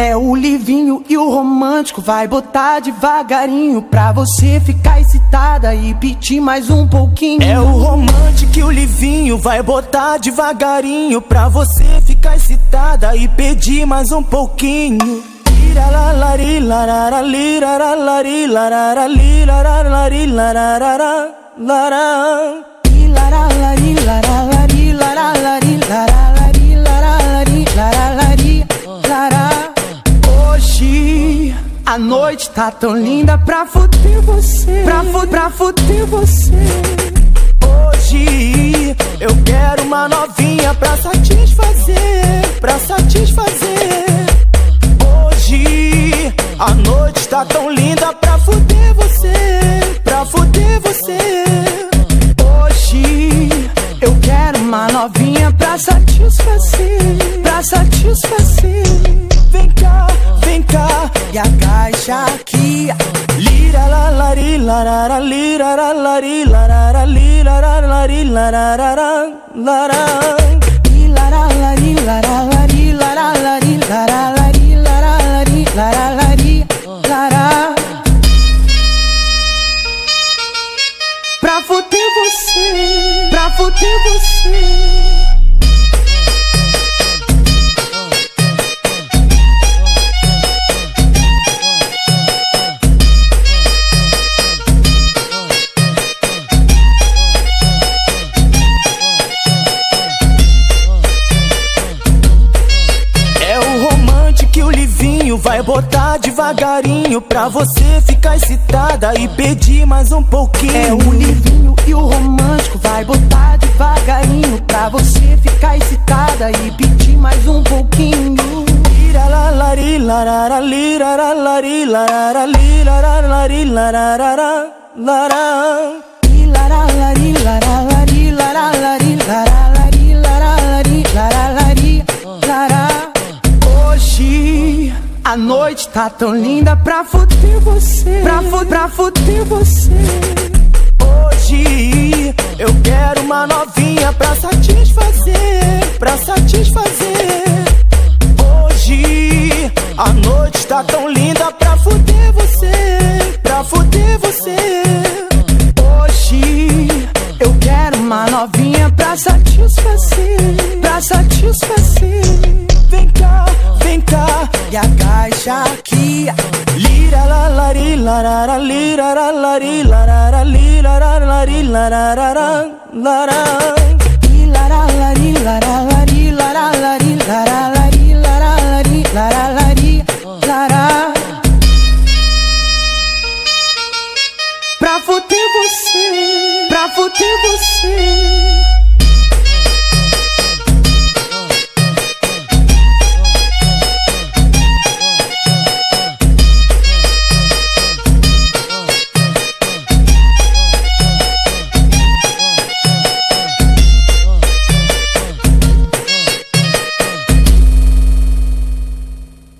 É o livinho e o romântico, vai botar devagarinho pra você ficar excitada e pedir mais um pouquinho. É o romântico e o livinho, vai botar devagarinho pra você ficar excitada e pedir mais um pouquinho. Liralalari, a noite tá tão linda pra fuder você, pra, fu pra fuder você. Hoje eu quero uma novinha pra satisfazer, pra satisfazer. Pra fuder você, pra fuder você. Vai botar devagarinho pra você ficar excitada e pedir mais um pouquinho. É o livinho e o romântico, vai botar devagarinho pra você ficar excitada e pedir mais um pouquinho. Lira noite tá tão linda pra fuder você, pra, fu pra fuder você. Hoje eu quero uma novinha pra satisfazer, pra satisfazer. Hoje a noite tá tão linda pra fuder você, pra fuder você. Hoje eu quero uma novinha pra satisfazer, pra satisfazer. Vem cá, vem cá, E agacha aqui, lira la lari larara lira la lari larara lira la lari larara lara. laralari, laralari, laralari, laralari, laralari, laralari, lará. Pra fuder você, pra fuder você.